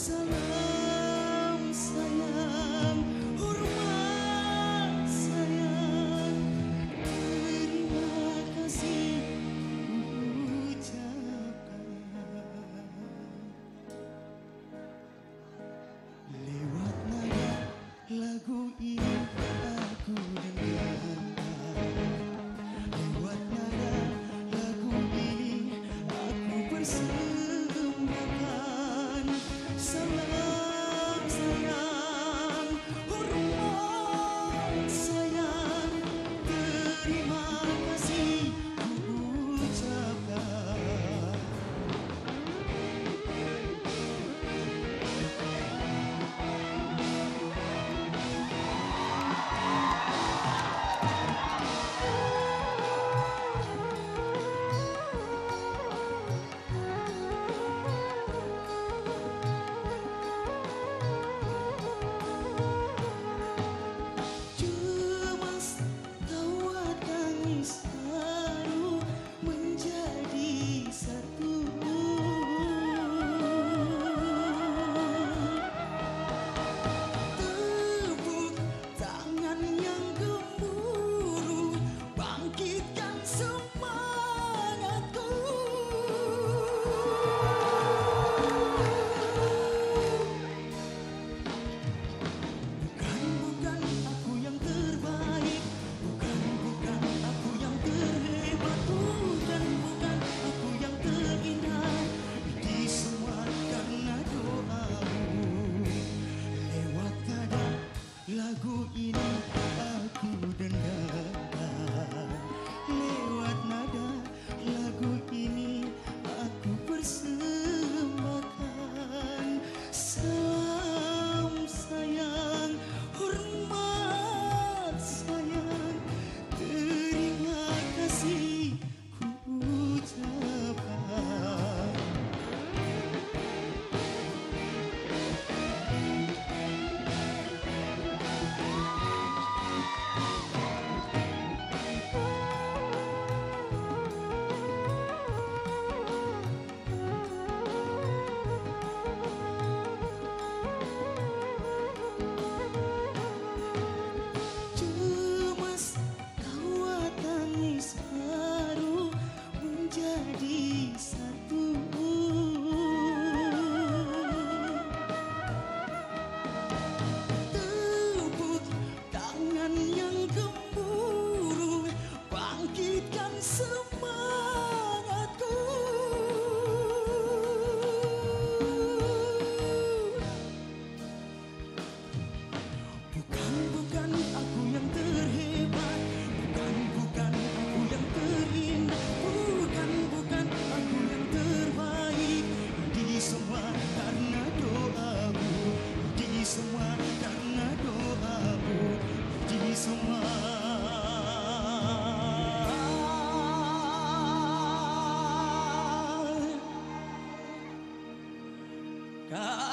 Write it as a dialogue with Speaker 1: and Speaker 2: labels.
Speaker 1: Salam Karena